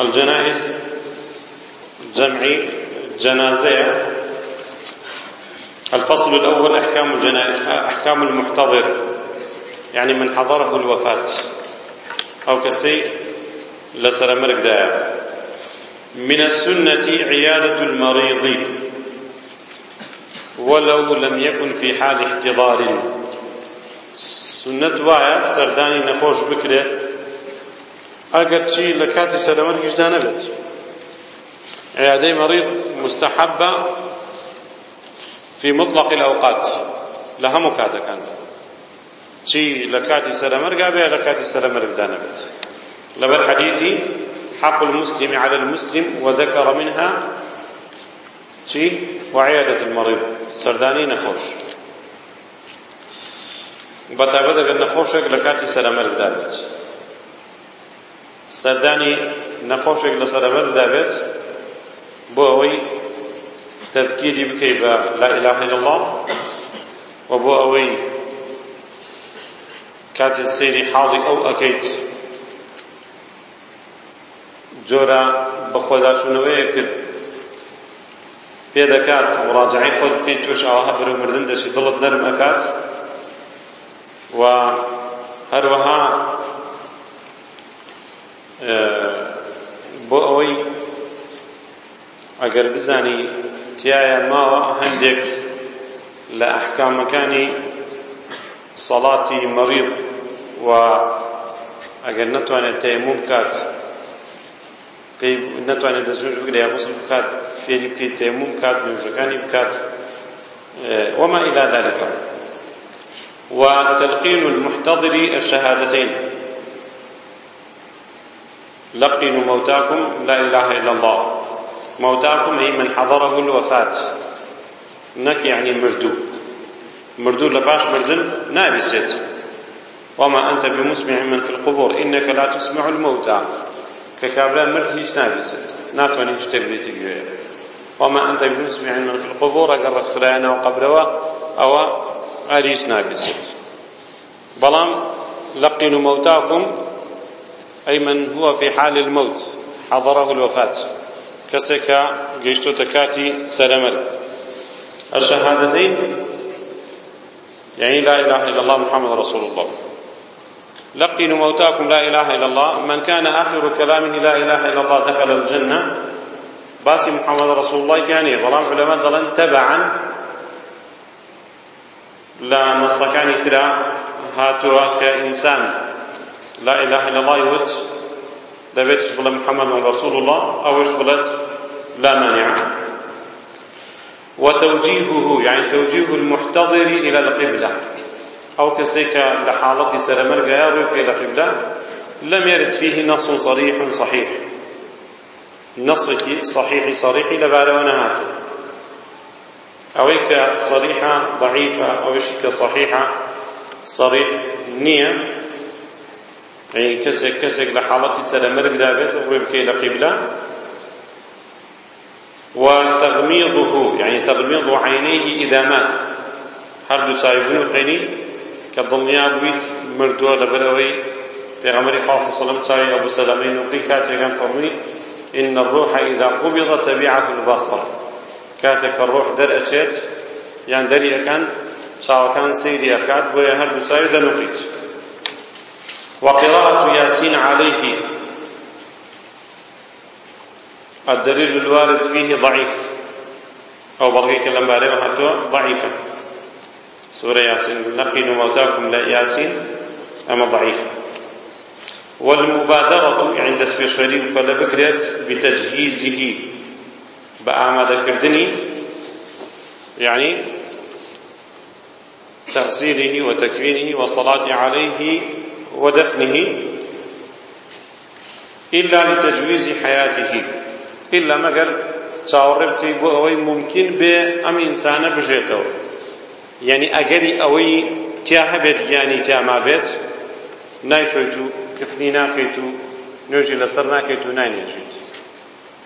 الجنائز جمعي جنازة الفصل الأول أحكام الجنائز أحكام المحتضر يعني من حضره الوفاة أو كسي لسر مرق داعي من السنة عيادة المريض ولو لم يكن في حال احتضار سنة وايا سرداني نخوش بكره ئەگەرچی لە کاتی سەرەمەرگیشدا نەبێت عیادەی مەریض مستحبە في مطلق الأوقات لە هەموو کاتەکاندا چی لە کاتی سەرەمەرگا بێ لە کاتی سەرەمەرگدا نەبێت لەبەر حەدیثی حق المسلم على المسلم وذكر منها چی وعيادة المريض سردانی نەخۆش بەتابەت ئەگەر نەخۆشێک لە کاتی سەرەمەرگدا بێت سەردانی نەخۆشێک لە سەرەبەر دەبێت بۆ ئەوەی تذکیری بکەی بە لا إله إلا الله و بۆ ئەوەی کاتێ سەیری حاڵی ئەو ئەکەیت جۆرە بە خۆداچوونەوەیە کرد پێ دەکات مڕاجعی خۆت بکەیت توش ئەوە هەفر و مردن دەچی دڵت نەرم ئەکات و هەروەها بۆ ئەوەی ئەگەر بزانی تایە ماوە هەندێک لە ئەحکامەکانی سەڵاتی مەریض و ئەگەر نەتوانێت تەیمم بکات پێی نەتوانێت دەستنوش بکرێ یا غوسڵ بکات فێری بکەیت تەیمم بکات نوێژەکانی بکات وما إلى ذلك وتلقين المحتضر الشهادتين لقنوا موتاكم لا إله إلا الله موتاكم أي من حضره الوفاة نك يعني مردو مردو لباش مرزن نابست وما أنت بمسمع من في القبور إنك لا تسمع الموتى ككابلا مرد هيش نابست ناتواني تشتبريتي بيوه وما أنت بمسمع من في القبور أقرب خلانا وقبروا أو أريس نابست بلام لقنوا موتاكم أي من هو في حال الموت حضره الوفاة كسك قيشتو تكاتي سلمل الشهادتين يعني لا إله إلا الله محمد رسول الله لقنوا موتاكم لا إله إلا الله من كان آخر كلامه لا إله إلا الله دخل الجنة باسي محمد رسول الله كاني بلام علماء دلن تبعا لا نصكاني ترى هاتوا كإنسان لا إله إلا الله يوت دەبێتش بڵێ محەممەد ڕسول الله ئەوش بڵێت لا مانع وتوجيهه يعني توجيه المحتضر إلى القبلة أو كسيك لحالة سلمر قيارك إلى القبلة لم يرد فيه نص صريح صحيح نصك صحيح صريح لبعد ونهاته أويك صريحة ضعيفة أو شك صحيحة صريح نية کەسێک کەسێک لە حاڵەتی سەرەمەرگدا بێت ڕێ بکەی لە قیبلا وتغميضه يعني تغميض عينيه إذا مات هر دو سايبون عيني كالدنيا بويت مردوه لبروي في غمر خوف صلى الله عليه أبو سلامين وقي كاتك فرمي إن الروح إذا قبض تبعه البصر كاتك الروح در أشيت يعني دري أكان شاو كان سيدي أكاد ويا هر دو سايب دنقيت وقراءة ياسين عليه الدليل الوارد فيه ضعيف أو بلغيك لما عليه ضعيفا سورة ياسين نقل موتاكم لا ياسين أما ضعيفا والمبادرة عند سبيشالي وكلا بكريت بتجهيزه بأعمال كردني يعني تغسيله وتكفينه وصلاة عليه ودفنه إلا لتجويز حياته إلا مگر چاوەڕێ بکەی بۆ ئەوەی ممکن بێ ئەم ئینسانە بژێتەوە یعنی ئەگەری ئەوەی تیا هەبێت گیانی تیاما بێت نایشۆیت و کفنی ناکەیت و نوێژی لەسەر ناکەیت و ناینێژیت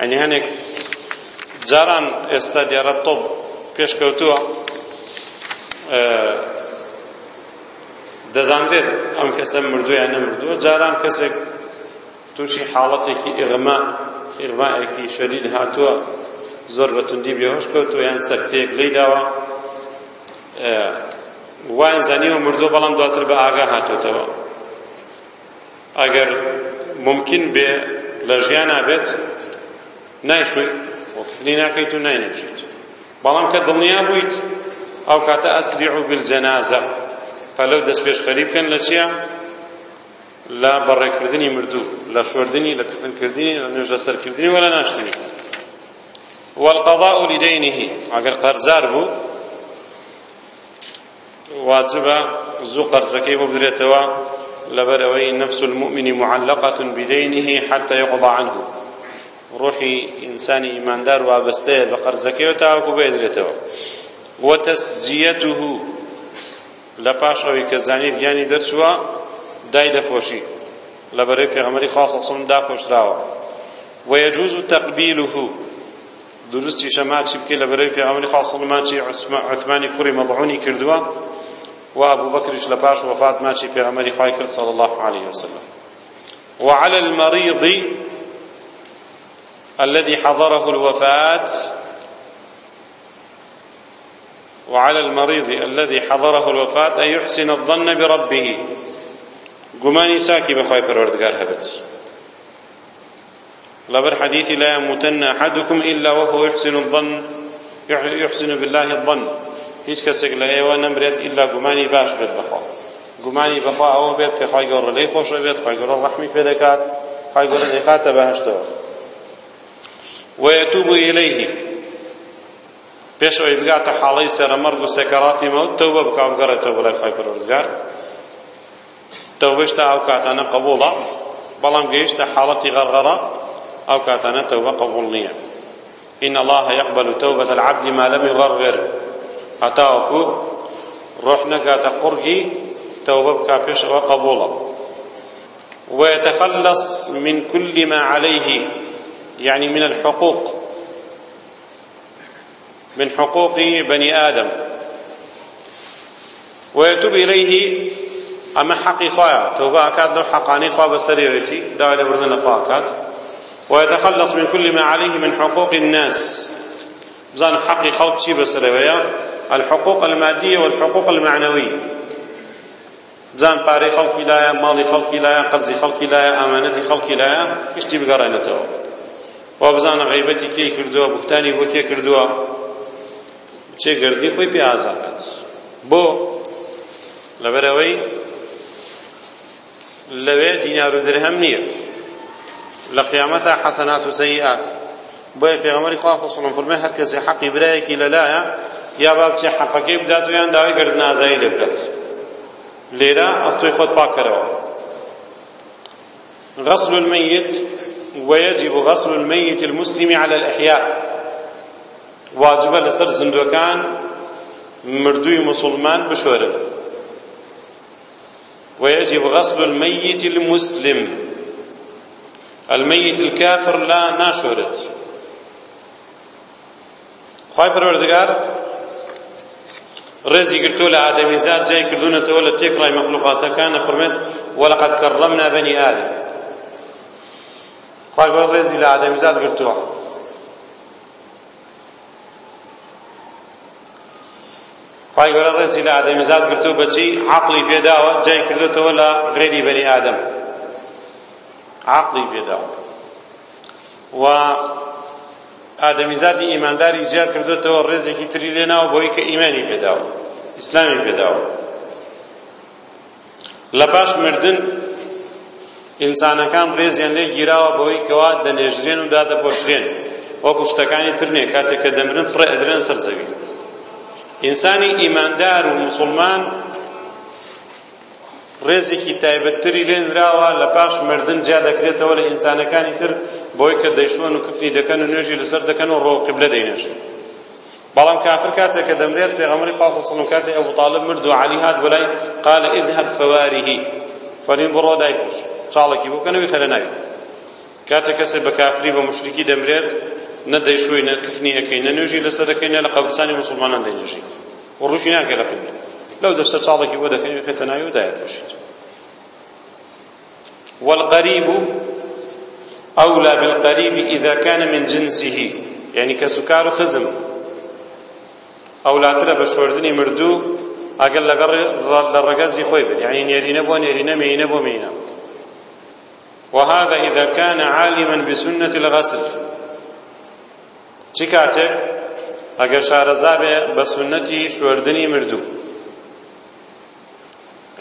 ئەنی هەنێک جاران ئێستا دیارە تۆب پێشکەوتووە دەزانرێت ئەم کەسە مردووە یان نەمردووە جاران کەسێک تووشی حاڵەتێکی ئیغما ئیغمایەکی شەدید هاتووە زۆر بەتوندی بێهۆش کەوتووە یان سەکتەیەک لێی داوە وان زانیوە مردووە بەڵام دواتر بە ئاگا هاتوتەوە ئەگەر ممکن بێ لە ژیانا بێت نایشوی وەکتنی ناکەیت و ناینێشیت بەڵام کە دڵنیا بوویت ئەو کاتە ئەسریع بالجەنازە پەلەو دەست پێشخەری بکەن لە چییە لە بەڕێکردنی مردوو لە شوردنی لە کردنکردنی لە نوێژە سەرکردنی وەلا ناشتنی والقضاء لدينه ئەگەر قەرزار بوو واجبە زوو قەرزەکەی بۆ بدرێتەوە لەبەر ئەوەی نفس المؤمن معلقة بدينه حتى يقضى عنه روحي إنسان إيمان دار وابسته بقرزكي وتاوكو بيدرته وتسجيته لە پاش ئەوەی کە زانیت گیانی دەرچووە دای دەپۆشی لە بەرەی پێغەمەری خوا سڵم داپۆشراوە وەیەجوز و تەقبیلوه دروستی شەماچی بکەی لە بەرەی پێغەمەری خوا سڵم ماچی عوثمانی کوڕی مەڵعونی کردووە و ئەبوو بەکریش لە پاش وەفات ماچی پێغەمەری خوای کرد صلی الله عليه وسلم وعلى المريض الذي حضره الوفاة وعلى المريض الذي حضره الوفاة أن يحسن الظن بربه قماني ساكي بخواي پروردگار هبت لبر حديث لا يموتن أحدكم إلا وهو يحسن الظن يحسن بالله الظن هیچ کەسێک لە ئێوە نەمرێت ئللا گومانی باش بێت بەخوا گومانی بەخوا ئەوە بێت کە خی گەۆڕە لەی خۆشە بێت خی گەۆڕە ڕەحمی پێ دەکات خی گەۆرە دەکاتە بەهشتەوە وەیەتوب إليه پێش ئەوەی بگاتە حاڵەی سەرەمەرگ و سەکەڕاتی مەوت تەوبە بکە و بگەڕێتەوە بەلای خی پەروەردگار تەوبەش تا ئەو کاتانە قبوڵە بەڵام گەیشتە حاڵەتی غەرغەڕە ئەو کاتانە تەوبە قبوڵ نییە إن الله يقبل توبة العبد ما لم يغرغر حتى وكو روح نكات قرقي توبة بكا بيش وقبولا ويتخلص من كل ما عليه يعني من الحقوق من حقوق بني آدم ويتوب إليه أما حقي خوايا توبة أكاد لو حقاني خواه بسريرتي دعوة لبردن خواه أكاد ويتخلص من كل ما عليه من حقوق الناس بزان حقي خوت شي بسريريا الحقوق المادية والحقوق المعنوية بزان باري خلقي لايا مالي خلقي لايا قرضي خلقي لايا أمانتي خلقي لايا اشتي بقرينته وبزان غيبتي كي كردوه بكتاني بو كي كردوه چه گردی خوی پی آزارد بۆ لەبەرەوەی لەوێ دینار و درهم نییە لە قیامەتە حەسەنات و سەیئات بۆیە پێغەمەری خوا صلی الله علیه و فرمی هەر کەسێ حەقی برایەکی لەلایە یا با بچێ حەقەکەی بدات و یان داوای گردن ئازایی لێ بکات لێرە ئەستۆی خۆت پاکەرەوە غسل الميت ويجب غسل الميت المسلم على الأحياء واجبە لەسەر زیندوەکان مردووی مسلمان بشۆرن ويجب غسل الميت المسلم الميت الكافر لا ناشورت خواهی پروردگار رزی گرتو لآدمی زاد جای کردونتەوە لە تێکڵای مەخلوقاتەکانە فەرمێت وەلەقەد کەڕەمنا بەنی ئادەم خواهی پەروەردگار رێزی لە ئادەمی زاد گرتووە خی گەورە ڕێزی لە ئادەمیزاد گرتو بەچی عقلی پێداوە جای کردوتەوە لە غێری بەنی ئادەم عقلی پێداوە و ئادەمیزادی ئیمانداری جیا کردوتەوە ڕێزێکی تری لێناوە بۆی کە ئیمانی پێداوە ئیسلامی پێداوە لە پاش مردن ئینسانەکان ڕێزیان لێ گیراوە بەوەی کەوا دەنێژرێن و دادەپۆشرێن وەکو شتەکانی ترنێ کاتێک کە دەمرن فڕە ئەدرێن سەر زەوی ئینسانی ئیماندار و مسلمان ڕێزێکی تایبەتتری لێنراوە لە پاش مردن جا دەکرێتەوە لە ئینسانەکانی تر بۆی کە دەیشۆن و کفری دەکەن و نوێژی لەسەر دەکەن و ڕۆ قبلە دەینێشن بەڵام کافر کاتێک کە دەمرێت پێغەمبەری خوا سڵم کاتێ ئەبو طالب مرد و علی هات بەلای قال اذهب فواریهی فەرین بڕۆ دایکۆش چاڵێکی بۆ کەنەوەی خەرە ناوی کاتێک کەسێک بە کافری بە مشریکی دەمرێت ندەی شوی نەکفنی ئەەکەی نەنوێژی لەسەر دەکەی نە لە قەبرستانی مسلمانان دەینێژی و ڕوشی ناکە لە قبلە لەو دەشتە چاڵێکی بۆ دەکەن بخێتە ناوی و دایەپۆشێت والقريب أولى بالقريب إذا كان من جنسه يعني كسكار خزم أولى ترى بشوردني مردو أقل للرقازي خويبل يعني نيرين بو نيرين مينة بو مينة وهذا إذا كان عالما بسنة الغسل چی کاتێک ئەگە شارەزا بێ بە سنەتی شوێردنی مردوو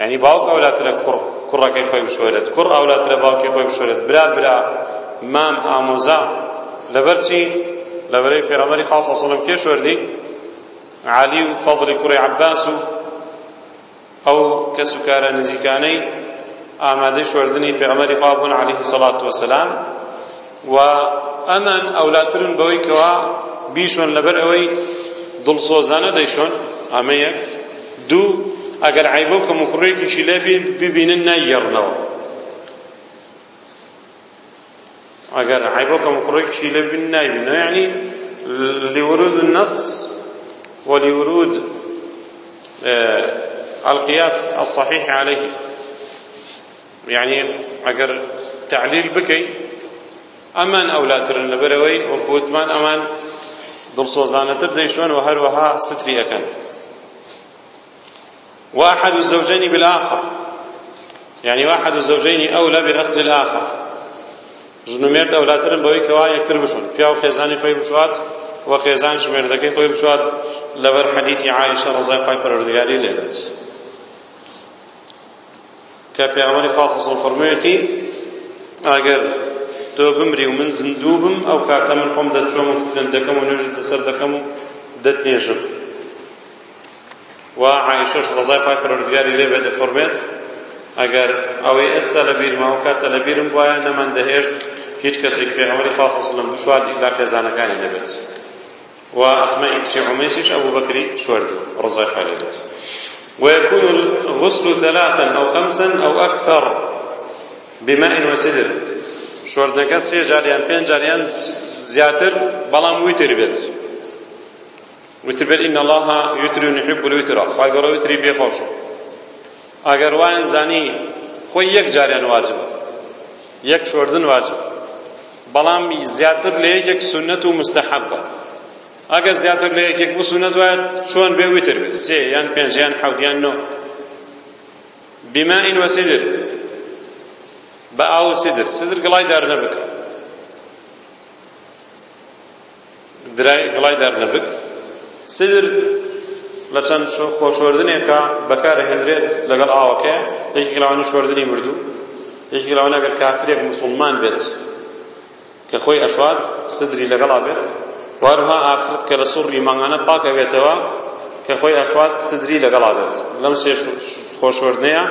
ینی باوک ئەولاترە کوڕ کوڕەکەی خۆی بشوێرێت کوڕ ئەولاترە باوکی خۆی بشوێرێت برا برا مام ئامۆزا لەبەر چی لەبەرەی پێغەمبەری خاڵ سەڵم کێ شوێردی عالی و فەضلی کوڕی عەباس و ئەو کەس و کارە نزیکانەی ئامادەی شوێردنی پێغەمبەری خوا بوون عەلەیهی سەڵات وەسەلام و ئەمان ئەولاترن بەوەی کەوا بیشۆن لەبەر ئەوەی دڵسۆزانە دەیشۆن ئەمەیەک دوو ئەگەر عیبە و کە مکڕێکیشی لێ ببینن نایەڕنەوە ئەگەر عیبە و کە مکڕێکیشی لێ ببینن نایبینەوە یعنی لورود النص ولورود القياس الصحيح عليه يعني أجر تعليل بكي ئەمان ئەولاترن لەبەرەوەی وەکوتمان ئەمان دڵسۆزانەتر دەیشۆن و هەروەها ستری ئەەکەن واحد الزوجين بالآخر يعني واحد الزوجين أولى بالأصل الآخر ژنومێر دەولاترن بەوەی کەوا یەکتر بشون پیا و خێزانی خۆی بشوات و خێزان ژمێردەکەی خۆی بشوات لەبەر حەدیثی عایشە ڕزای خی پەروەردگاری لێ بێت کە پێغەمبەری خوا فەرموویەتی ئەگەر تۆ بمری و من زیندوو بم ئەو کاتە من خۆم دەچۆم و کوفرن دەکەم و نوێژت لەسەر دەکەم و دەتنێژم و عایشەش ڕزای پاک پەروەردگاری لێ بێ دەفەرمێت ئەگەر ئەوەی ئێستا لەبیرما و کاتە لەبیرم وایە نەمان دەهێشت هیچ کەسێک پێغەمبەری خوا سڵم سوال ئیلا خێزانەکانی دەبێت و ئەسمەی کچی عومێسیش ئەبوو بەکری شوەردوو ڕزای خوا لێ دێت ويكون الغسل ثلاثا أو خمسا أو أكثر بماء وسدر شۆردەکە سێ جاریان پێنج جاریان زیاتر بەڵام ویتر بێت وتر بێت ئین الله یوتر یحب الوتر خوای گەورە وتری بێخۆش ئەگەر وایان زانی خۆی یەک جاریان واجب یەک شۆردن واجب بەڵام زیاتر لە یەکێک سنەت و مستحەبە ئەگەر زیاتر لە یەکێک بسونەت وایە چۆن بێ ویتر بێت سێ یان پێنج یان حەوت یان نۆ بماء وسدر بە ئاو و سیدر سیدر گڵای دار نەبک گڵای دار نەبک سیدر لە چەند خۆشوەردنێکە بەکارەهێنرێت لەگەڵ ئاوەکە یەکی گڵاوانی شوەردنی مردوو یەکی گڵاوانە ئەگەر کافرێک موسڵمان بێت کە خۆی ئەشوات سدری لەگەڵا بێت وارها ئافرەت کە لە سوڕی مانگانە پاکە بێتەوە کە خۆی ئەشوات سدری لەگەڵا بێت لەم سێ خۆشوەردنەیە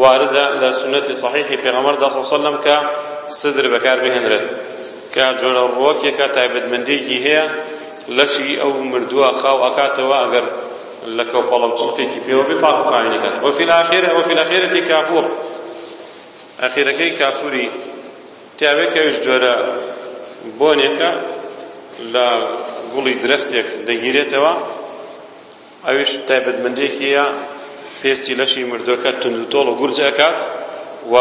واردە لە سنەتی صحیحی پێغەمەردا سەلەم کە سدر بەکار بهێنرێت کە جۆرە ڕۆکێکە تایبەتمەندێکی هەیە لەشی ئەو مردووە خاو ئەکاتەوە ئەگەر لە کەوپەڵە چڵکێکی پێوە بێ پاک قاینەکەات وەفی الآخرە وەفی الآخرەتی کافور ئەخیرەکەی کافوری تیاوێکەویش جۆرە بۆنێکە لە گوڵی درەختێک دەگیرێتەوە ئەویش تایبەتمەندێکیە پێستی لەشی مردوەکە تند و تۆڵ و گورج ئەکات و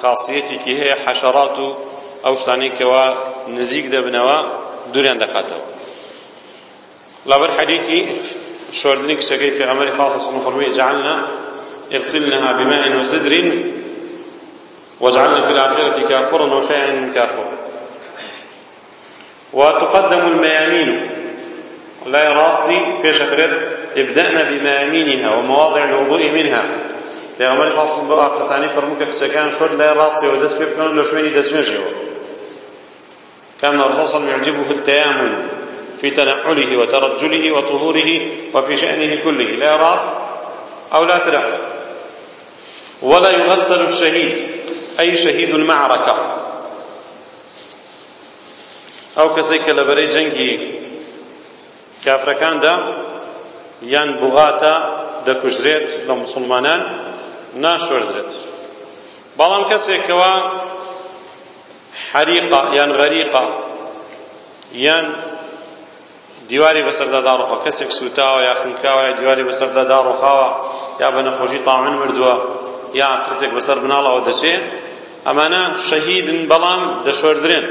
خاصیەتێکی هەیە حەشەرات و ئەو شتانێکەوە نزیک دەبنەوە دوورێن دەکاتەوە لەبەر حەدیثی شۆردنی کچەکەی پێغەمبەری خاڵ صلی الله جعلنا اغسلنها بماء وسدر وجعلنا في الآخرة كافورا وشيئا كافورا وتقدم الميامين لا راستي بيش أفرد ابدأنا بما يمينها ومواضع الوضوء منها پێغەمبەر خاڵسم بە ئافرەتانی فرموو کە کچەکان شۆر لای ڕاستیەوە دەست پێ بکەن لە شوێنی دەستێژەوە كان الرسول صلى الله عليه وسلم يعجبه التيامن في تنعله وترجله وطهوره وفي شأنه كله لا راس أو لا ترى ولا يغسل الشهيد أي شهيد المعركة أو كسيك لبري جنكي كافر كان ده یان بوغاتە دەکوژرێت لە مسلمانان ناشوێردرێت بەڵام کەسێکەوە حەریقە یان غەریقە یان دیواری بەسەردا داڕۆخە کەسێک سوتاوە یا خنکاوە یا دیواری بەسەردا داڕۆخاوە یا بە نەخۆشی تاعن مردووە یا عفرەتێک بەسەر بناڵەوە دەچێت ئەمانە شەهیدن بەڵام دەشوەردرێن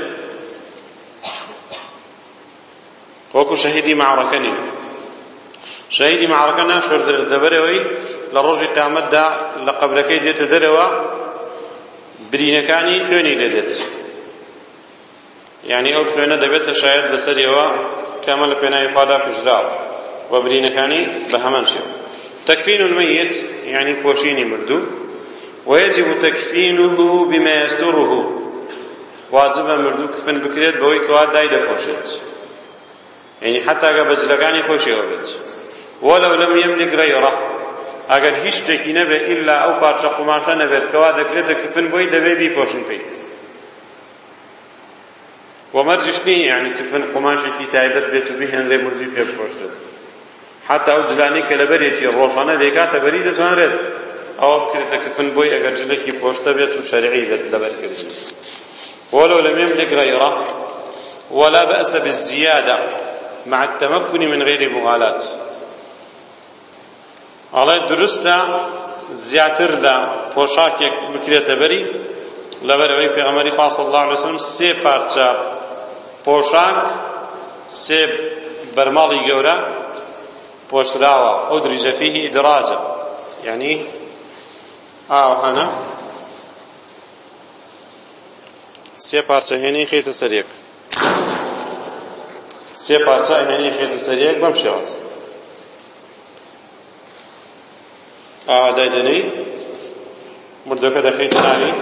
وەکو شەهیدی معڕەکە نین شەهیدی مەعرەکە ناشوێردرێتە بەرەوەی لە ڕۆژی قیامەتدا لە قەبرەکەی دێتە دەرەوە برینەکانی خوێنی لێدێت یعنی ئەو خوێنە دەبێتە شاید بەسەریەوە کامە لە پێناوی خوادا کوژراوە و برینەکانی بە هەمان شێوە تەکفین المەیت یعنی پۆشینی مردوو ويجب تكفينه بما يستره واجبە مردوو کفن بکرێت بەوەی کەوا دای دەپۆشێت یعنی حتا ئەگە بەجلەکانی خۆشیەوە بێت ولو لم يملك غيره ئەگەر هیچ شتێکی نەبێ ئللا ئەو پارچە قوماشە نەبێت کەوا دەکرێتە کفن بۆی دەبێ بیپۆشن پێی ومەرجش نییە یعنی کفن قوماشێکی تایبەت بێت و بهێنرێ مردوی پێ بپۆشێت حتا ئەو جلانەی کە لە بەرێتی ڕۆژانە دەیکاتە بەری دەتوانرێت ئەوە بکرێتە کفن بۆی ئەگەر جلێکی پۆشتە بێت و شەرعی بێت لەبەرکردن ولو لم يملك غيره ولا بأس بالزيادة مع التمكن من غير مغالاة ئەڵێ دروستە زیاتر لە پۆشاکێک بکرێتە بەری لەبەرەوەی پێغەمەری خوا صلی الله علیه وسلم سێ پارچە پۆشاک سێ بەرماڵی گەورە پۆشراوە ئەو دریجە فیه ئیدراجە یعنی ئاو هەنە سێ پارچە هێنەی خێتە سەرێک سێ پارچە هێنەی خێتە سەرێک بەم شێوەچە ئادای دەنەی مردەکە دەخەیت نانی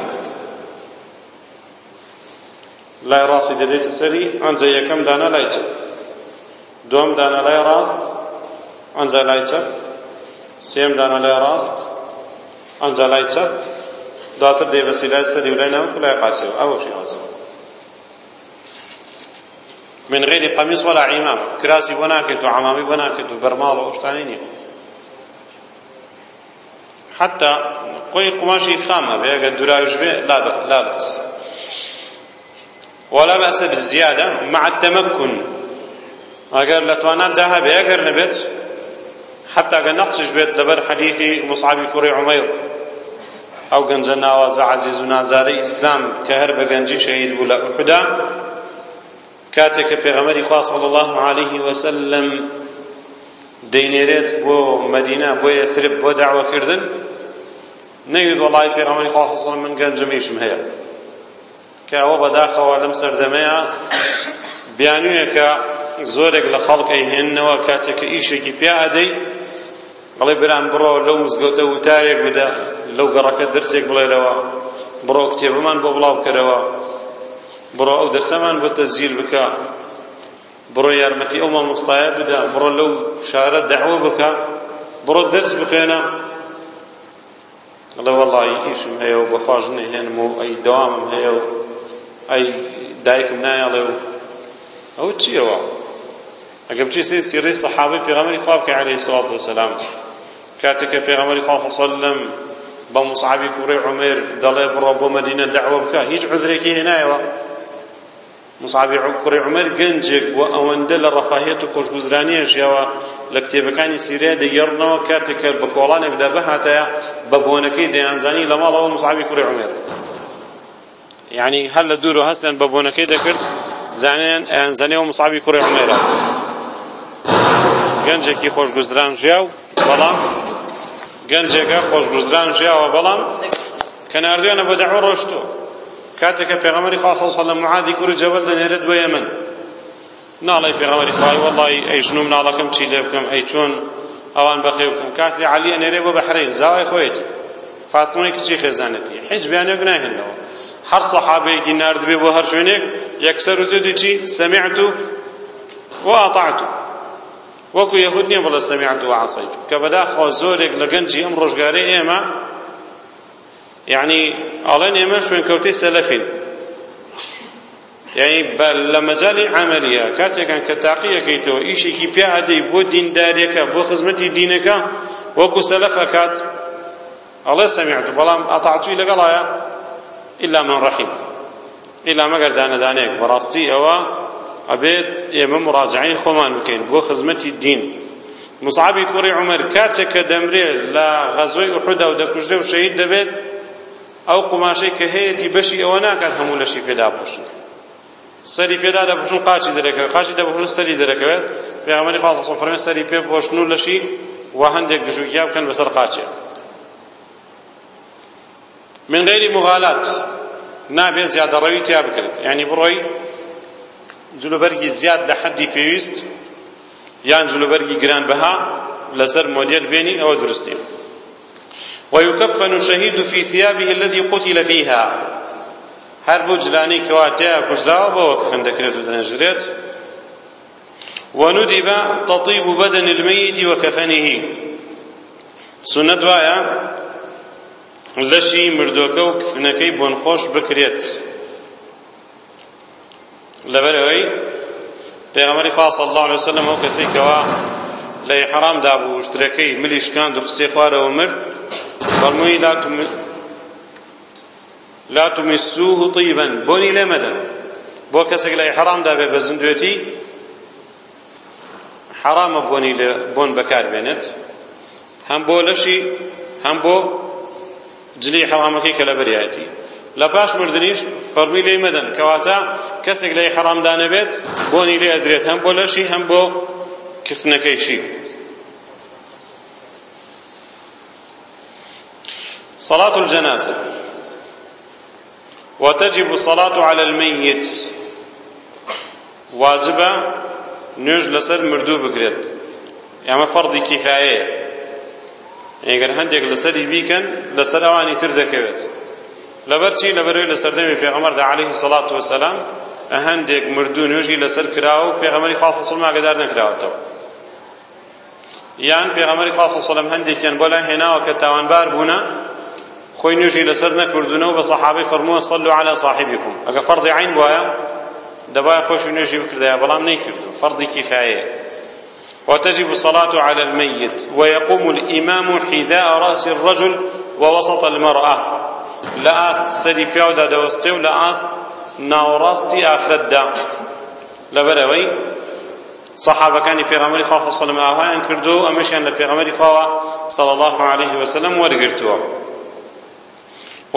لای ڕاستی دەدێتە سەری ئەنجە یەکەم دانا لای چەپ دوم دانا لای ڕاست ئەنجە لای چەپ سێم دانا لای ڕاست ئەنجە لای چەپ دواتر دێبەسی لای سەری و لای ناوکو لای قاچێ ئەوەشی حەزم من غير قميص ولا عمامة كراسي وناكت وعمامي وناكت وبرمال وشتانيني حتا قۆی قوماشی خامە بێ ئەگەر دوراویش بێ لا بەس ولا بأس بالزيادة مع التمكن أجر لتوانا داها بأجر نبت حتى أجر نقصش بيت لبر حديث مصعب كري عمير أو جنز النواز عزيز نازاري إسلام كهرب جنجي شهيد ولا أحدا كاتك بيغمري خواه صلى الله عليه وسلم دينيريت بو مدينة بو يثرب بو دعوة كردن نەوید وەڵای پێغەمبەری خوا حەسڵ من گەنجەمیشم هەیە کە ئەوە بەداخەوە لەم سەردەمەیە بیانوویەکە زۆرێک لە خەڵک ئەیهێننەوە کاتێک کە ئیشێکی پیا ئەدەی بەڵێ بران بڕۆ لەو مزگەوتە وتارێک بدە لەو گەڕەکە دەرسێک بڵێرەوە بڕۆ کتێبەمان بۆ بڵاو کەرەوە بڕۆ ئەو دەرسەمان بۆ تەزیل بکە بڕۆ یارمەتی ئەو مامۆستایە بدە بڕۆ لەو شارە دەعوە بکە بڕۆ دەرس بخێنە دڵێ وەڵی ئیشم هەیە و بەخواژنی هێنم و ئەی دەوامم هەیە و ئەی دایکم نایەڵێ و ئەوە چیەوە ئەگە بچی سێ سیرەی سەحابەی پێغەمبەری خوا بکەی عەلەیهی سڵات وسەلام کاتێک کە پێغەمبەری خوا سەلەم بە موسعبی کوڕی عومێر دەڵێ بڕۆ بۆ مەدینە دەعوە بکە هیچ عذرێکی هێنایەوە مصعب کوڕی عمر گەنجێک بووە ئەوەندە لە ڕەفاهێت و خۆشگوزرانیە ژیاوە لە کتێبەکانی سیریا دەگەڕنەوە کاتێک کە بە کۆڵانێکدا بەهاتەیە بە بۆنەکەی دەیانزانی لە ماڵەوە مصعبی کوڕی عمر یعنی هەر لە دوور و هەستیان بە بۆنەکەی دەکرد زانیان ئەیانزانیەوە مصعبی کوڕی عمێرە گەنجێکی خۆشگوزران ژیاو بەڵام گەنجێکە خۆشگوزران ژیاوە بەڵام کەناردوێنە بە دەعوە ڕۆشتووە کاتێککە پێغەمەری خاخۆسە لە معادی کوور جەبل دەنێرە دوێ من ناڵی پێغەمەری خی وڵی ئەیژن و ناڵەکەم چی لێ بکەم ئەی چۆن ئەوان بەخێوکەم کاتی علیە نێرێ بۆ بەحرین زاوای خۆیت فاتمەی کچی خێزانەتی هیچ بیانێک ناهێنەوە هەر سەحابەیەکی نردبێ بۆ هەر شوێنێک یەکسەر و تودی چی سەمیعت و واتعت وەکو یەهود نییە بڵە سەمیعت و عاصیت کە بەداخەوە زۆرێک لە گەنجی ئەم ڕۆژگارەی ئێمە یعنی ئاڵەن ئێمە شوێنکەوتەی سەلەفین یعنی لە مەجای عملیە کاتێکان کە تاقیەکەیتەوە ئیشێکی پیا ئەدەی بۆ دیندارەکە بۆ خزمەتی دینەکە وەکو سەلەف ئەکات ئەڵێ سەمیعت بەڵام ئەتاعتوی لەگەڵایە ئیلا من ڕەحیم ئیلا مەگەر دانەدانێک بەڕاستی ئەوە ئەبێت ئێمە مڕاجعی خۆمان بکەین بۆ خزمەتی دین مصعبی کوڕی عمەر کاتێک کە دەمرێت لە غەزۆی ئوحودا و دەکوژدە و شەهید دەبێت ئەو قماشەی کە هەیەتی بەشی ئەوە ناکات هەموو لەشی پێدا بپوشن سەری پێدا دەپوشن قاچی دەرەکەوێت قاچی دەپوشن سەری دەرەکەوێت پێغەمبەری خوا سڵ فەرمێ سەری پێ بپۆشن و لەشی وا هەندێک گژوگیا بکەن بەسەر قاچێ من غير مغالات نابێ زیادە ڕەوی تیا بکرێت یعنی بڕۆی جلوبەرگی زیاد لە حەدی پێویست یان جلوبەرگی گرانبەها لەسەر مۆدێل بێنی ئەوە دروست نییە ويكفن الشهيد في ثيابه الذي قتل فيها هر بو جلاني كواتيا كشداوا بو كفن دكرت ودنجرت وندب تطيب بدن الميت وكفنه سنة دوايا لشي مردوكا وكفنكي بون خوش بكريت لبروي پیغمبر خاص صلى الله عليه وسلم وكسي كوا لإحرام دابو اشتركي مليشكان دو خسي خواره ومرد فەرمووی لا تمسوه طیبا بۆنی لێ مەدە بۆ کەسێک لە ئیحرامدا بێ بە زیندوێتی حرامە بۆنی لێ بۆن بەکاربێنێت هەم بۆ لەشی هەم بۆ جلی حرامەکەی کە لە بەریایەتی لە پاش مردنیش فەرمی لێی مەدەن کەواتە کەسێک لەی حرامدانە بێت بۆنی لێ ئەدرێت هەم بۆ لەشی هەم بۆ کردنەکەیشی صلاة الجنازة وتجب الصلاة على الميت واجبة نوج لسر مردو بكرت يعني فرض كفاية يعني كان هنديك لسري بيكن لسر أواني تردكوت لبرچی لبروی لسردمی پیغمبر دا علیه الصلاة والسلام هندێک مردو نوێژی لەسەر کراوە و پێغەمەری خاڵ سڵ ئاگدار نەکراوەتەوە یان پێغەمەری خاڵ سەلەم هەندێکیان بۆ لای هێناوە کە تاوانبار بوونە خۆی نوێژی لەسەر نەکردونەوە بە سەحابەی فەرمووە سەلو على صاحبكم ئەگە فەرضی عین وایە دەبایە خۆش نوێژی بکردایە بەڵام نەیکردو فەرضی کیفایەیە وتجب الصلاة على الميت ويقوم الإمام حذاء رأس الرجل ووسط المرأة لا أست سري بيودا دوستي ولا أست ناوراستي أفردا لبروي صحابة كان في غمر خواه صلى الله عليه وسلم أهوان كردو أمشي أن في غمر خواه صلى الله عليه وسلم ورقرتوه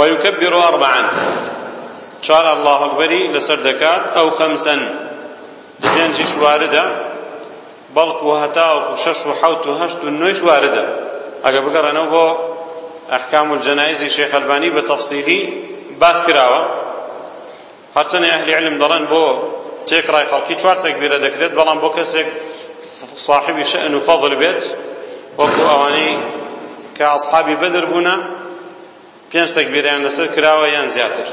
ويكبر أربعا چار الله أكبري لسر دكات أو خمسا دجان جيش واردة بلق وهتاوك وشش وحوت وهشت ونويش واردة أقا بقر أنا بو أحكام الجنائز شيخ الباني بتفصيلي باس كراوة هرچن أهل علم دلن بو تيك راي خلقي چوار تكبيرة دكرت بلان بو كسك صاحب شأن وفضل بيت وكو أواني كأصحاب بدر بنا پێنج تەکبیریان لەسەر کراوە یان زیاتر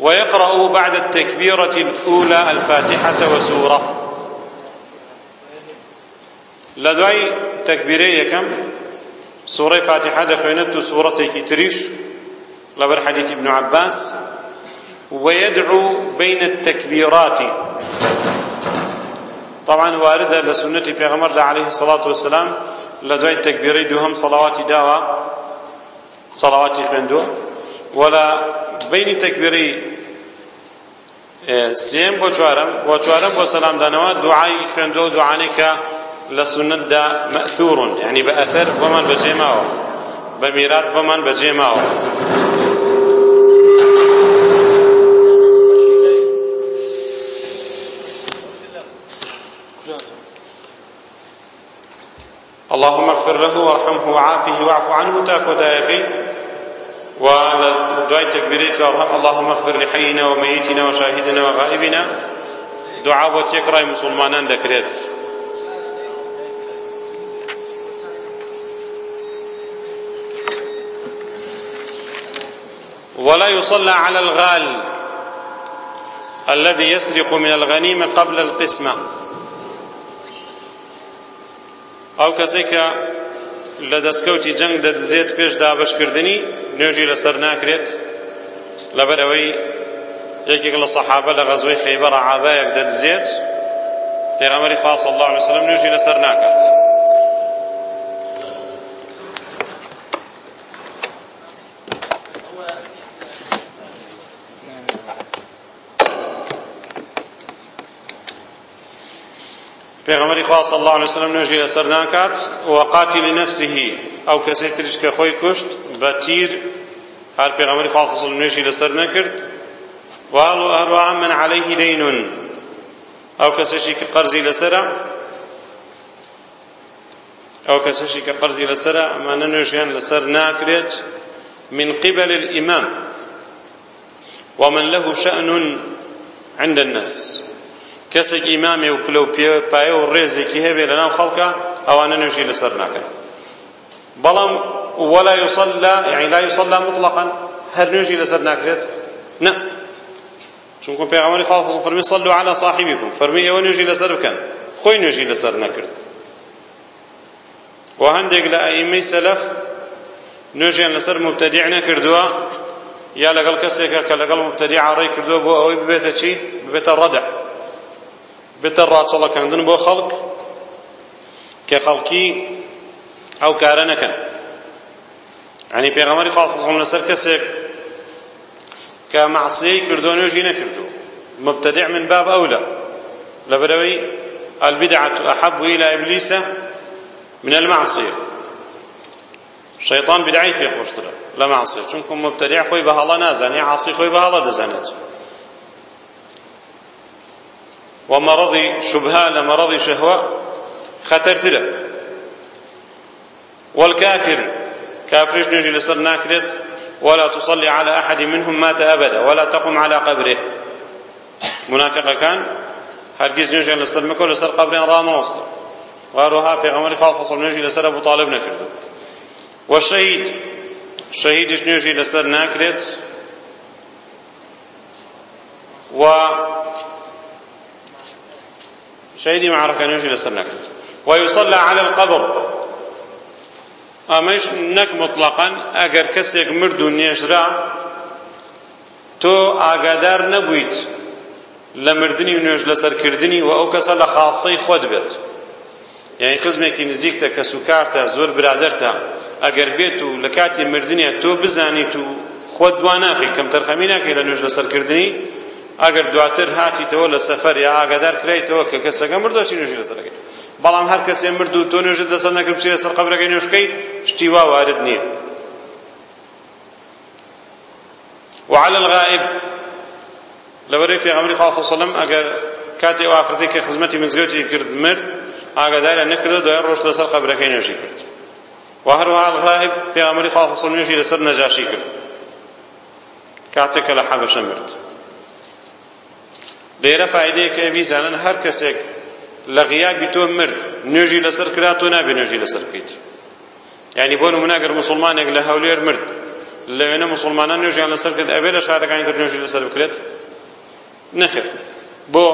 ويقرأ بعد التكبيرة الأولى الفاتحة وسورة لدواي تكبيري كم سورة فاتحة دخلت سورة كتريش لبر حديث ابن عباس ويدعو بين التكبيرات طبعا واردة لسنة في عليه الصلاة والسلام لدواي التكبيري دوهم صلوات داوى سەڵاواتی خوێندووە وەلا بینی تەکبیری سێم بۆ چوارەم بۆ چوارەم بۆ سەلامدانەوە دوعای خوێندووە و دوعانێک کە لە سنتدا مەثورون یعنی بە ئەثەر بۆمان بەجێ ماوە بە میرات بۆمان بەجێ ماوە اللهم اغفر له وارحمه وعافه واعف عنه تاكو تايكي ودعاء تكبيري توارهم اللهم اغفر لحينا وميتنا وشاهدنا وغائبنا دعاء وتيكراي مسلمانان دكريت ولا يصلى على الغال الذي يسرق من الغنيمة قبل القسمة أو كسيك لدسكوتي جنگ دزيت بيش دابش كردني نوێژی لەسەر ناکرێت لەبەر ئەوەی یەکێک لە سەحابە لە غەزوەی خەیبەر عابایەک دەدزێت پێغەمبەری خوا صلی الله علیه وسلم نوێژی لەسەر ناکات پێغەمبەری خوا صلی الله علیه وسلم نوێژی لەسەر ناکات وقاتل نفسه ئەو کەسەی تریش کە خۆی کوشت بە تیر هەر پێغەمبەری خوا خسڵ نوێشی لەسەر نەکرد وهل هەروەها من عليه دین ئەو کەسێکی کە قەرزی لەسەرە ئەو کەسێکی کە قەرزی لەسەرە ئەمانە نوێژیان لەسەر ناکرێت من قبل الإمام ومن له شأن عند الناس کەسێک ئیمامێ و کلە و پایە و ڕێزێکی هەبێ لەناو خەڵکە ئەوانە نوێژی لەسەر ناکەن بەڵام ولا يصلى يعني لا يصلى مطلقا هل نجي لسر ناكرت نا چونكم پیغمبر خالق فرمي صلوا على صاحبكم فرمي اون نجي لسر بكن خوي نجي لسر ناكرت وهندق لأئمي سلف نجي لسر مبتدع ناكردوا يا لقل كسيك كلقل مبتدع عري كردوا بو اوي ببيتا چي ببيتا الردع ببيتا الراتشالله كندن بو خلق كخلقي او كارنكن عنی پێغەمەری خواڵفزم لەسەر کەسێک کە مەعسیەی کردو نوێژی نەکردو مبتدع من باب أولى لبروي البدعة أحب إلى إبليس من المعصية الشيطان بدعي في خوشتره لا معصية چونكم مبتدع خوي بها الله نازاني عاصي خوي بها الله دزانت ومرضي شبهة لمرضي شهوة خطر تره والكافر كافرش نجي لسر ناكرت ولا تصلي على أحد منهم مات أبدا ولا تقم على قبره منافقة كان هرگز نجي لسر مكو لسر قبرين رام وسط واروها في غمر خالف صلى نجي لسر أبو طالب نكرت والشهيد شهيدش نجي لسر ناكرت و شهيدي معركة نجي لسر ناكرت ويصلى على القبر ئەمەش نەک مطلقەن ئەگەر کەسێک مرد و نێژرا تۆ ئاگادار نەبوویت لە مردنی و نوێژ لەسەرکردنی و ئەو کەسە لە خاڵسەی خۆت بێت یعنی خزمێکی نزیکتە کەس و کارتە زۆر برادەرتە ئەگەر بێت و لە کاتی مردنیە تۆ بزانیت و خۆت دواناخی کەم تەرخەمی ناکەی لە نوێژ لەسەرکردنی ئەگەر دواتر هاتیتەوە لە سەفەر یا ئاگادار کرێیتەوە کە کەسەکە مردۆ چی نوێژی لەسەرەکەی بەڵام هەر کەسێ مرد و تۆ نوێژت لەسەر نەکرد چی لەسەر قەبرەکەی نوێژکەی شتی وا وارد نییە وعلى الغائب لەبەرەی پێغەمبەری خاڵ سەلەم ئەگەر کاتێ ئافرەتێک کە خزمەتی مزگەوتی کرد مرد ئاگادارە نەکردە دوای ڕۆژ لەسەر قەبرەکەی نوێژی کرد و هەروەها الغائب پێغەمبەری خاڵ سەلەم نوێژی لەسەر نەجاشی کرد کاتێک کە لە حەبەشە مرد لێرە فایدەیە کە بیزانن هەر کەسێک لە غیابی تۆ مرد نوێژی لەسەر کرا تۆ نابێ نوێژی لەسەر بکەیت یعنی بۆ نمونەگەر مسلمانێک لە هەولێر مرد لە وێنە مسلمانان نوێژیان لەسەر کرد ئەبێ لە شارەکانی تر نوێژی لەسەر بکرێت نەخێت بۆ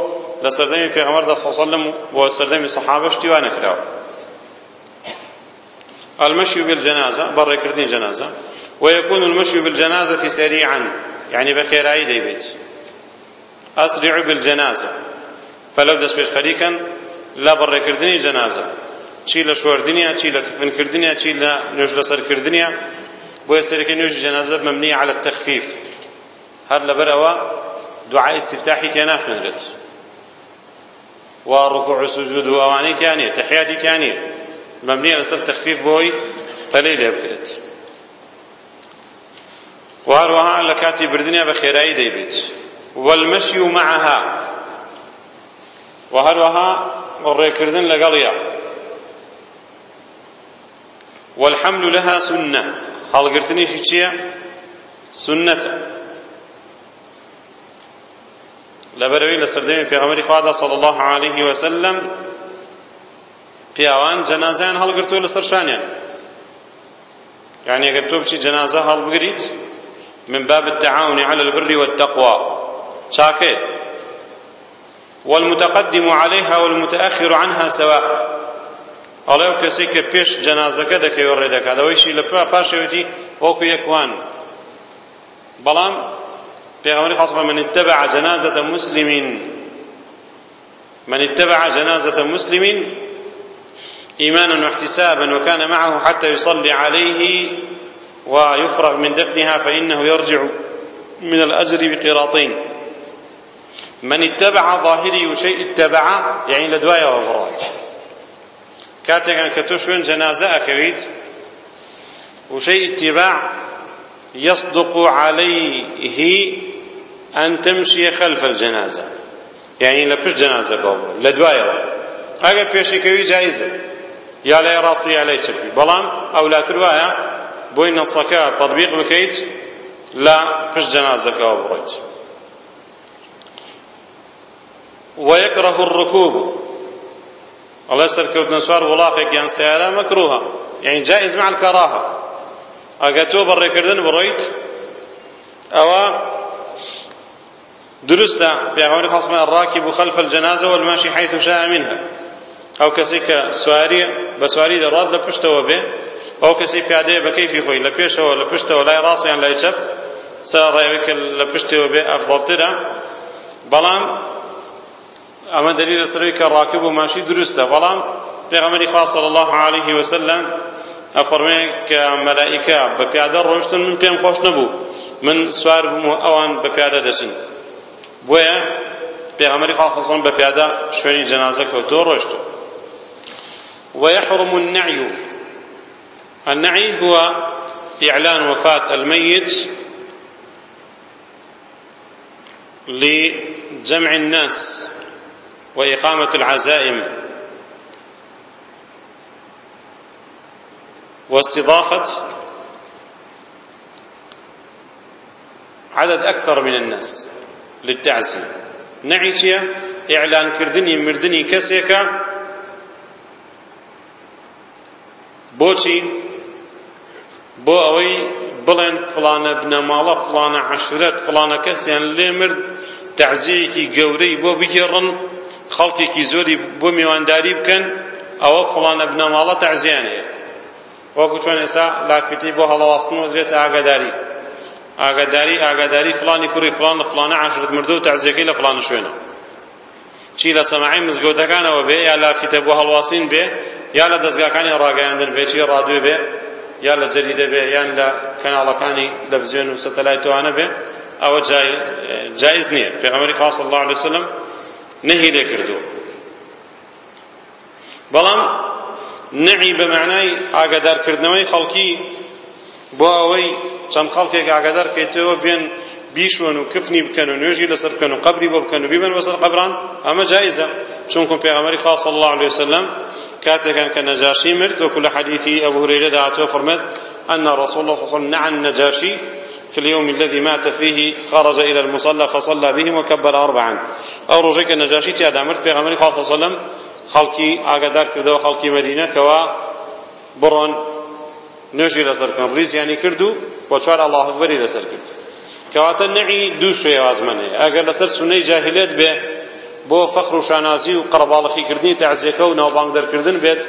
لە سەردەمی پێغەمبەر دەست وسلم و سەردەمی سەحابەش دیوان نەکراوە المشي بالجنازة بر كردين جنازة ويكون المشي بالجنازة سريعا يعني بخيراي دي بيت أسرع بالجنازة فلو دس بيش خليكا لا بر كردين جنازة چی لە شواردنیا چی لە کفنکردنیا چی لە نوێژ لەسەرکردنیا بۆیە سەرەکەی نوێژی جەنازە مەمنی على التەخفیف هەر لەبەر ئەوە دوعای استفتاحی تێ ناخوێنرێت وا ڕکوع و سوجود و ئەوانەی تیانێ تەحیاتی تیانێ مەمنیە لەسەر تەخفیف بۆی پەلەی لێ بکرێت و هەروەها لە کاتی بردنیا بە خێرایی دەیبێت والمشي معها و هەروەها ڕێکردن لەگەڵ یە والحمل لها سنة هل قرتني في شيء سنة لبروي لسردين في غمر قادة صلى الله عليه وسلم پیاوان جنازەیان هەڵگرتووە لە سەرشانیان یعنی ئەگەر تۆ بچی جەنازە هەڵبگریت من باب التعاون على البر والتقوى شاكر والمتقدم عليها والمتأخر عنها سواء ئەڵێ ئەو کەسی کە پێش جەنازەکە دەکەوێت ڕێدەکات ئەوەیشی لە پاشەوەتی وەکو یەکوان بەڵام پێغەمبەری خاص من اتبع جنازة مسلم من اتبع جنازة مسلم إيمانا واحتسابا وكان معه حتى يصلي عليه ويفرغ من دفنها فإنه يرجع من الأجر بقراطين من اتبع ظاهري شيء اتبع يعني لدوايا وبرات کاتێکان کە تۆ شوێن جەنازە ئەکەویت وشەی ئیتیباع يصدق عليه أن تمشي خلف الجنازة يعني لبش جنازة بابا لدوايا أقل بيشي كوي جائزة يا لي راسي علي تبي بلام أو لا تروايا بوين الصكاة تطبيق بكيت لا بش جنازة كوابريت ويكره الركوب الله سركوت نسوار ولاقك يعني سيارة مكروهة يعني جائز مع الكراهة أجتوا بري كردن بريت أو درست بيعوني خاص من الراكب خلف الجنازة والماشي حيث شاء منها أو كسيك سواري بسواري دراد لبشتوا به أو كسي بيعدي بكيف خوي لبيشوا لبشتوا لا راسي يعني لا يشب سر رأيك لبشتوا به أفضل ترى بلام ئەمە دلیل لەسەرەوەی کە ڕاکب و ماشی دروستە بەڵام پێغەمەری خوا صلی الله علیه وسلم ئەفەرمێ کە مەلائیکە بە پیادە ڕۆشتن من پێم خۆش نەبوو من سوار بووم و ئەوان بە پیادە دەچن بۆیە پێغەمەری خوا خۆسڵم بە پیادە شوێنی جەنازە کەوتۆ ڕۆشتو ويحرم النعي النعي هو إعلان وفاة الميت لجمع الناس وإقامة العزائم واستضافة عدد أكثر من الناس للتعزية نعيشيا إعلان كردني مردني كسيكا بوشي بۆ ئەوەی بڵێن فلانە بنەماڵە فلانە عشرەت فلانە کەسیان لێ مرد تەعزیەکی گەورەی بۆ بگێڕن خەڵکێکی زۆری بۆ میوانداری بکەن ئەوە فڵانە بنەماڵە تەعزیان هەیە وەکو چۆن ئێسا لاکفتی بۆ هەڵەواستنەوە درێتە ئاگاداری ئاگاداری ئاگاداری فلانی کوڕی فلان لە فلانە عاشرت مردو و تەعزیەکەی لە فلانە شوێنە چی لە سەماعی مزگەوتەکانەوە بێ یا لافیتە بۆ هەڵواسین بێ یا لە دەستگاکانی ڕاگەیاندن بێ چی ڕادوێ بێ یا لە جەریدە بێ یان لە کەناڵەکانی تەلەڤیزیۆن و سەتەلایتوانە بێ ئەوە جایز نییە پێغەمبەری خاص الله عليه وسلم نهي لكردو بلام نعي بمعنى آقادار كردنوي خلقي بۆ ئەوەی چەند خەڵکێک ئاگادار بکەیتەوە بێن بیشون و کفنی بکەن و نوێژی لەسەر بکەن و قبری بۆ بکەن و بیبن بەسەر قبران ئەمە جایزە چونکو پێغەمبەری خوا صلی الله علیه وسلم کاتێکان کە نەجاشی مرد وەکو لە حەدیثی ئەبو هورەیرە داهاتوە فەرمێت ئەن ڕەسوڵ الله صلی الله علیه وسلم نعن نەجاشی في اليوم الذي مات فيه خرج إلى المصلى فصلى بهم وكبر أربعا أو رجيك النجاشي تيادامرت بيغمري خالق صلى الله عليه وسلم خەڵکی ئاگادار کردەوە خەڵکی مدینەکەوە بڕۆن نوێژی لەسەر کەن ڕیزیانی کرد و بۆ چوار ئەڵاهبەری لەسەر کرد کەواتە نەعی دوو شوێ وازمەنێ ئەگەر لەسەر سونەی جاهلێت بێ بۆ فەخر و شانازی و قەرەباڵخی کردنی تەعزیەکە و ناوبانگدەرکردن بێت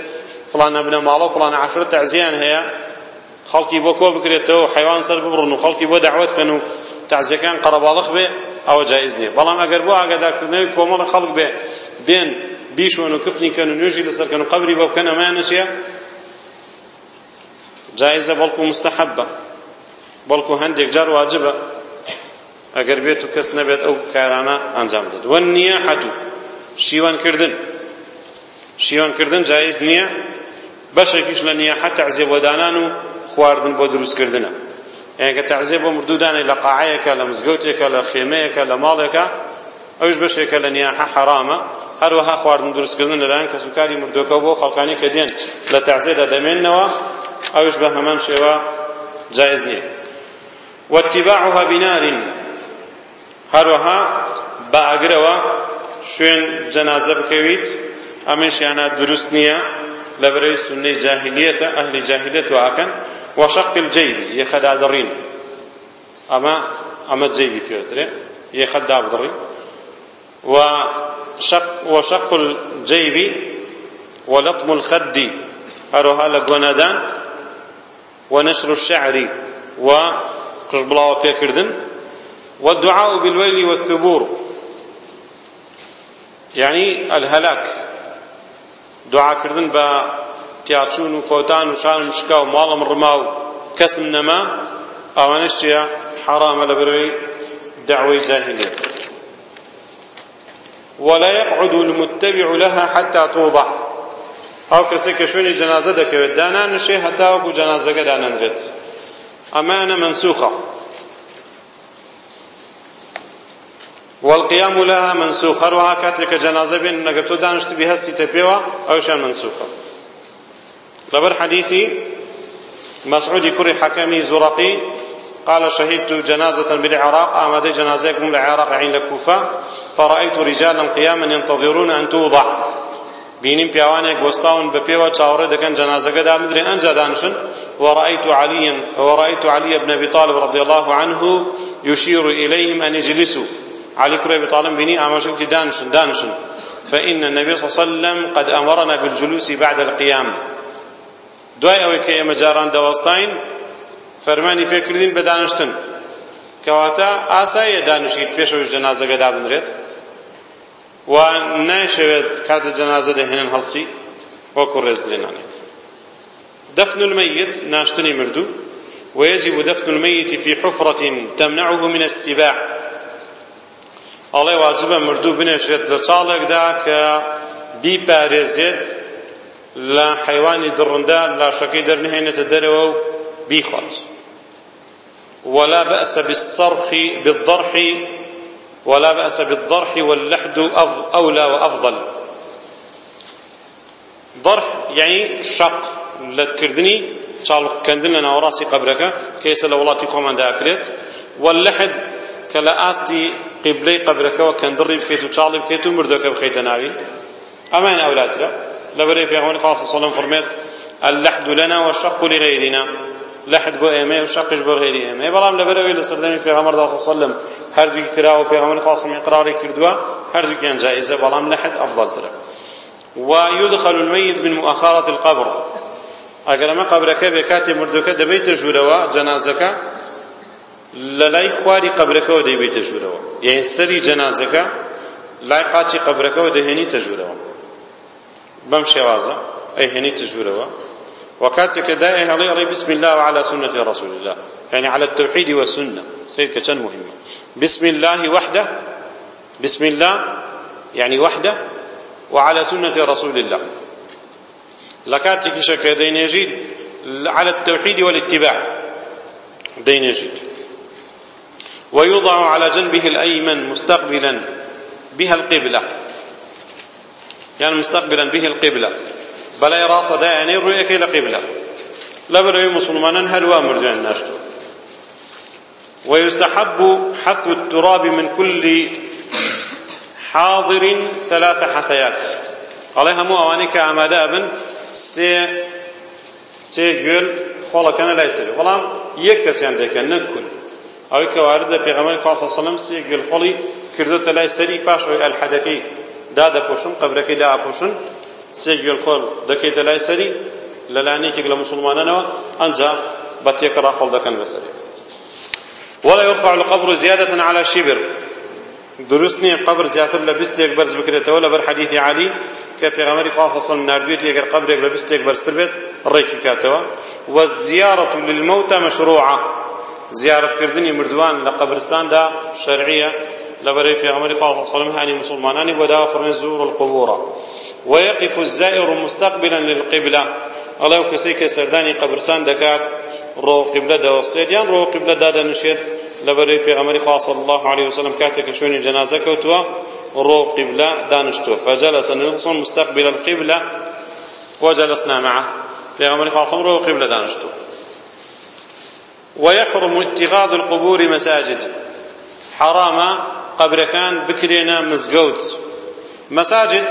فلانە بنە ماڵە فلانە عەشرە تەعزیان هەیە خەڵکی بۆ کۆ بکرێتەوە حیوان سەر ببڕن و خەڵکی بۆ دەعوت بکەن و تعزیەکان قەرەباڵق بێ ئەوە جایز نییە بەڵام ئەگەر بۆ ئاگادارکردنەوەی کۆمەڵە خەڵک بێ بێن بیشۆن و کفنی کەن و نوێژی لەسەرکەن و قەبری بۆ بکەن ئەمانە چییە جایزە بەڵکو مستحبە بەڵکو هەندێک جار واجبە ئەگەر بێت و کەس نەبێت ئەو کارانە ئەنجام بدات وە نییە حەدو شیوانکردن شیوانکردن جایز نییە بەشێکیش لە نیەحەت تعزیێ بۆدانان و خواردن بۆ دروستکردنە ئەگە تەعزیە بۆ مردودانی لە قاعەیەکە لە مزگەوتێکە لە خێمەیەکە لە ماڵێکە ئەوش بەشێکە لە نیاحە حرامە هەروەها خواردن دروستکردن لەلایەن کەسوکاری مردوەکە بۆ خەڵکانی کە دێن لە تەعزیەدا دەمێننەوە ئەوش بە هەمان شێوە جایز نییە واتباعها بنار هەروەها بە ئاگرەوە شوێن جەنازە بکەویت ئەمەشیانە دروست نییە لبري سنة جاهلية أهل جاهلية وعكن وشق الجيب يخد عدرين أما أما جيبي بيوتري يخد عبدري وشق, وشق الجيب ولطم الخد أروها لقوندان ونشر الشعر وقشبلا وبيكردن والدعاء بالويل والثبور يعني الهلاك دوعاکردن بە تیاچون و فەوتان و شانم شکا و ماڵم ڕما و کەسم نەما ئەوانش چیە حرامە لە بەرەوەی دعوەی جاهلیەت ولا يقعد المتبع لها حتى توضع ئەو کەسێ کە شوێنی جەنازە دەکەوێت دانانشێ هەتاوەکو جەنازەکە دانەنرێت ئەمانە منسوخە والقيام لها منسوخة روها كاتك جنازة بين نقرتو دانشت بها السيتبيوة أو شان منسوخة لبر حديثي مسعود كري حكمي زرقي قال شهدت جنازة بالعراق آمد جنازيكم بالعراق عند الكوفة فرأيت رجالا قياما ينتظرون أن توضع بینیم پیاوانێک گۆستاون بە پێوە چاوەڕێ دەکەن جەنازەکە دامدرێ ئەنجا دانشن وەڕأیت علی وەڕأیت علی بن ابی طالب رضی الله عنه يشير إليهم أن يجلسوا علي كريب أبي طالب بني أماشكتي دانشن دانشن فإن النبي صلى الله عليه وسلم قد أمرنا بالجلوس بعد القيام دوای ئەوەی کە ئێمە جاران دەوەستین فەرمانی پێکردین بە دانشتن کەواتە ئاساییە دانیشتیت پێشەوەی جەنازەگە دابنرێت و نایشەوێت کاتە جەنازە دەهێنن هەڵسی وەکو ڕێز لێنانێک دفن الميت ناشتني مردو ويجب دفن الميت في حفرة تمنعه من السباع ئەڵێ واجبە مردوو بنێشێت لە چاڵێکدا کە بیپارێزێت لە حیوانی دڕندا لاشەکەی دەرنهێنێتە دەرەوە و بیخوات ولا بأس بالصرخ بالضرح ولا بأس بالضرح واللحد أولى وأفضل ضرح يعني شق لتكردني چاڵق کەندن لە ناوەڕاستی قەبرەکە کە ئێستا لە وڵاتی خۆمان داکرێت واللحد کە لە ئاستی قیبلەی قەبرەکەەوە کەندڕی بکەیت و چاڵی بکەیت و مردەکە بخەیتە ناوی ئەمان ئەولاترە لەبەرەی پێغەمبەر خاڵ سەڵەم فەرمێت اللحد لنا والشق لغيرنا لحد بۆ ئێمە و شقش بۆ غێری ئێمە بەڵام لەبەرەوەی لە سەردەمی پێغەمبەردا سەلم هەردووی کراوە پێغەمبەر خاصمی قراری کردووە هەردووکیان جائزە بەڵام لەحد ئەفضلترە ويدخل الميت من مؤخرة القبر ئەگەر ئەمە قەبرەکە بێ کاتێ مردوەکە دەبێتە ژوورەوە جەنازەکە لەلای خواری قبرەکەەوە دەیبێتە ژوورەوە یعنی سەری جەنازەکە لای قاچی قبرەکەەوە دەهێنیتە ژوورەوە بەم شێوازە ئەی هێنیتە ژوورەوە وكاتك دائه علي علي بسم الله وعلى سنة رسول الله يعني على التوحيد والسنة سيد كتن مهمة بسم الله وحده بسم الله يعني وحده وعلى سنة رسول الله لكاتك شك دين يجيد على التوحيد والاتباع دين يجيد ويوضع على جنبه الأيمن مستقبلا بها القبلة يعني مستقبلا به القبلة بلا راس يعني رؤيك إلى قبلة لا بل مسلمانا هل وامر ناشتو ويستحب حث التراب من كل حاضر ثلاث حثيات عليها مو أوانيك أمدابا سي سي جل خلقنا لا يستري والله يكسي عندك نكل ئەوەی کە واردە پێغەمەری خوا سەلەم سێک گلخۆڵی کردوتە لای سەری پاش ئەوی ئەلحەدەکەی دادەپۆشن قەبرەکەی داپۆشن سێک گوێلخۆڵ دەکەیتە لای سەری لە لایەنێکێک لە مسلمانانەوە ئەنجا بە تێکە ڕاقۆڵ دەکەن بەسەری ولا يرفع القبر زيادة على شبر دروستنی قبر زیاتر لە بیستێک بەرز بکرێتەوە لەبەر حەدیثی علی کە پێغەمەری خوا حەسەن ناردوێت ئەگەر قبرێک لە بیستێک بەرزتر بێت ڕێکی کاتەوە وەزیارەت للمەوتە مەشروعە زیارەتکردنی مردووان لە قەبرستاندا شەرعیە لەبەرەی پێغەمبەری خوا صلی الله علیه و مسلمانانی بۆدا فەرمی زور القبور ويقف الزائر مستقبلا للقبلة الله کەسێک کە سەردانی قەبرستان دەکات ڕۆ قبلە دەوەستێت یان ڕۆ قبلە دادەنووشێت لەبەرەی پێغەمبەری خوا صلی الله علیه وسلم کاتێک کە شوێنی جەنازە کەوتووە ڕۆ قبلە دانیشتووە فجلس النبي مستقبل القبلة وجلسنا معه پێغەمبەری خوا ڕۆ قبلە دانیشتووە ويحرم اتخاذ القبور مساجد حرام قبر كان بكرينا مزقوت مساجد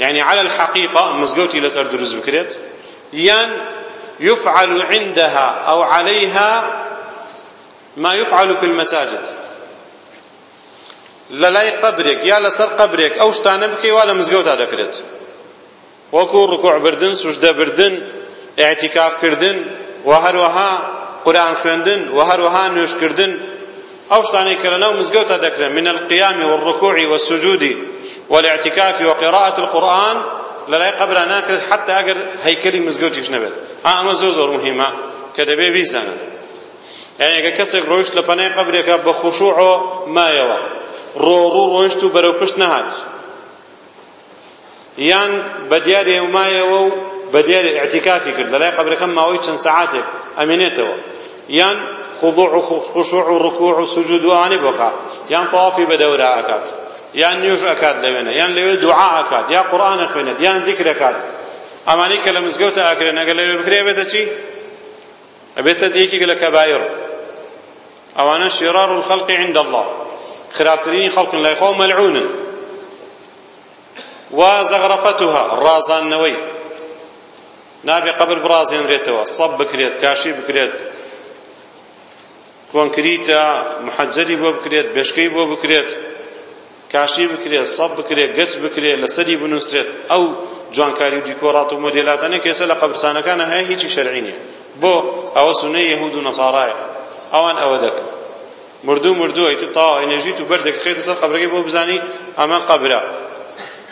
يعني على الحقيقة مزقوت إلى سر دروز بكريت يان يفعل عندها أو عليها ما يفعل في المساجد للاي قبرك يا لسر قبرك أو شتانا بكي ولا مزقوت هذا كريت وكو ركوع بردن سجدة بردن اعتكاف كردن وهروها قورآن خوێندن و هەروەها نوێشکردن ئەو شتانەی کە لەناو مزگەوتە دەکرێن من القیام والرکوع والسجود والاعتكاف وقراءة القرآن لەلای قبرا ناکرێت حتى ئەگەر هەیکەلی مزگەوتیش نەبێت ئەمە زۆر زۆر مهمە کە دەبێ بیزانن یعنی ئەگە کەسێک ڕۆیشت لە پەنەی قبرێکە بە خوشوع و مایەوە ڕۆڕوو ڕۆیشت و بەرەو پشت نەهات یان بە دیارێ و مایەوە و بە دیارێ ئەعتیکافی کرد لەلای قبرەکەم ماوەی چەند سەعاتێک ئەمێنێتەوە یان خضوع و خشوع و رکوع و سجود و آنی بکا یان طوافی بدوره اکات یان نیوش اکات لوینه یان لوی دعا اکات یا قرآن اخویند یان ذکر اکات ئەمانەی کە لە مزگەوتە ئاکرێن ئەگەر لەوێ بکرێ بێتە چی ئەبێتە یەکێک لە کەبایر ئەوانە شێرار و خەڵقی عند الله خراپترینی خەڵکن لای خۆ مەلعونن وا زەغرەفەتها ڕازاندنەوەی نابێ قەبر بڕازێنرێتەوە سەب بکرێت کاشی بکرێت کۆنکریتە محەجەری بۆ بکرێت بێشکەی بۆ بکرێت کاشی بکرێت سەب بکرێت گەچ بکرێت لەسەری بنووسرێت ئەو جوانکاری و دیکۆڕات و مۆدێلاتانە کە ئێستا لە قەبرستانەکانە هەیە هیچی شەرعی نییە بۆ ئەوە سونەی یەهود و نەسارایە ئەوان ئەوە دەکەن مردوو مردووە ئیتر تاوا ئێنێژیت و بەردێک خێتە سەر قەبرەکەی بۆ بزانی ئەمە قەبرە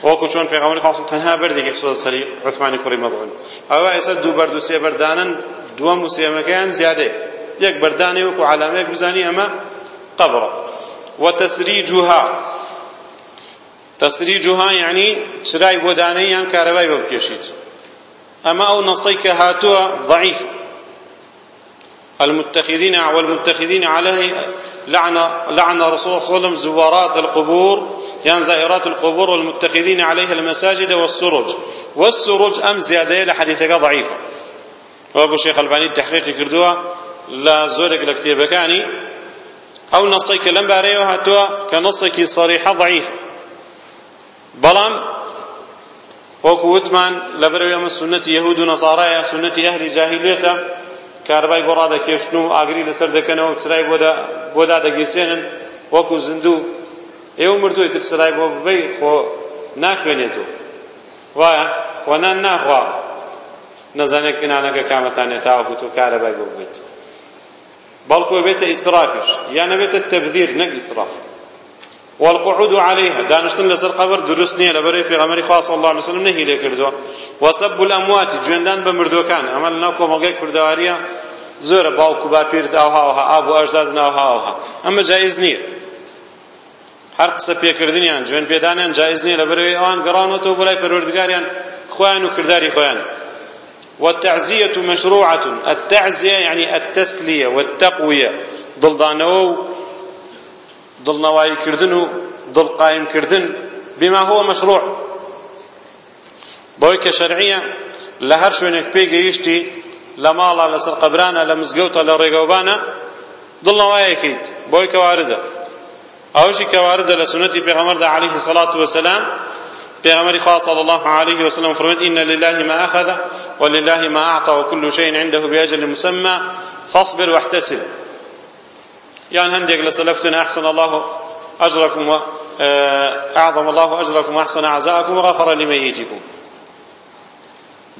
وەکو چۆن پێغەمبەر خاصم تەنها بەردێکی خسۆ سەری عوثمانی کوڕی مەدعون ئەوە ئێستا دوو بەرد و سێ بەردانن دووەم و سێمەکەیان زیادەیە يك برداني وكو علاميك بزاني أما قبرة وتسريجها تسريجها يعني شراي بوداني يعني كهرباي ببكيشيت أما أو نصيك هاتوا ضعيف المتخذين والمتخذين عليه لعن لعن رسول الله صلى الله عليه وسلم زوارات القبور يعني زائرات القبور والمتخذين عليها المساجد والسرج والسرج أم زيادة لحديثك ضعيفة وابو الشيخ الباني التحقيق كردوها لا زۆرێک لە کتێبەکانی ئەو نەسەی کە لەم بارەیەوە هاتووە کە نەسێکی سەریحە ضعیف بەڵام وەکو وتمان لەبەرەوەی ئەمە سونەتی یەهود و نەسارایە سونەتی ئەهلی جاهیلیەتە کارەبای گۆڕا دەکێشن و ئاگری لەسەر دەکەنەوە ترای بۆدا دەگەسێنن وەکو زندوو ئێوە مردووی تر سرای بۆ ببەی خۆ ناخوێنێتەوە وایە خۆنان ناخوا نەزانێت کنانەکە کامەتانێت تاوە بوت و کارەبای بۆ ببێتەوە بەڵکو بێتە ئیسرافش یا نەبێتە تەبذیر نەک ئیسراف والقعود عليها دانشتن لسر قبر دروست نیه لبرای پیغمبری خاص الله علیه وسلم نهی لکردو و سب الاموات جوندان به مردوکان اما ناکو مگه کردواریه زۆرە باوکو باپیرت ئاها وها ئاب و ئەژداد ناوهاوها ئەمە جایز نییە هەر قسە پێکردنیان جوێن پێدانیان جایز نییە لە بەرەوەی ئەوان گەڕانەوە بەلای پەروەردگاریان خۆیان و کردداری خۆیان والتعزية مشروعة التعزية يعني التسلية والتقوية ضلدانو ضل نواي كردن ضل قائم كردن بما هو مشروع بويك شرعية لهر شوينك بيجي يشتي لمالا لسر قبرانا لمزقوتا لرقوبانا ضل نواي كيت بويك واردة أوشي كواردة لسنة بيغمرد عليه الصلاة والسلام بيغمري خاص صلى الله عليه وسلم فرمت إن لله ما أخذ ولله ما أعطى وكل شيء عنده بأجل مسمى فاصبر واحتسب يعني هندق لسلفتنا أحسن الله أجركم و أعظم الله أجركم وأحسن أعزاءكم وغفر لميتكم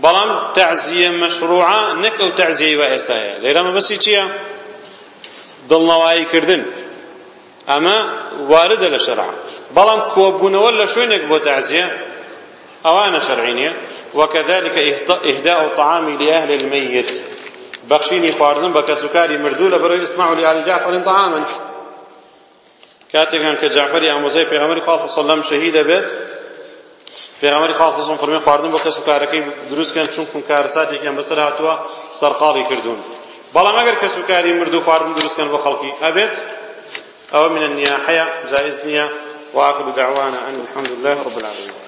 بەڵام تعزیە مەشروعە نەک ئەو تعزیەی بە ئێستاە لێرەمە بەسی چییە دڵنەواییکردن ئەمە واردە لە شەرع بەڵام کۆبوونەوە لە شوێنێک بۆ تعزیە ئەوانە شەرعینیە وكذلك إهداء الطعام لأهل الميت بخشيني خواردن بە کەسوکاری مردوو لە بەرەوەی ئسماعیل علی جعفر طعاما کاتێکیان کە جعفری ئامۆزای پێغەمبەری خوا صلی الله شهید دەبێت پێغەمبەری خوا صلی الله خواردن بە کەسوکارەکەی دروستکەن چونکە کارساتێکیان بەسەر هاتووە سەرقاڵی کردوون بەڵام ئەگەر کەسوکاری مردوو خواردن دروستکەن بۆ خەڵکی ئەبێت ئەوە من النیاحەیە جایز نییە وآخر دعوانا أن الحمد لله رب العالمين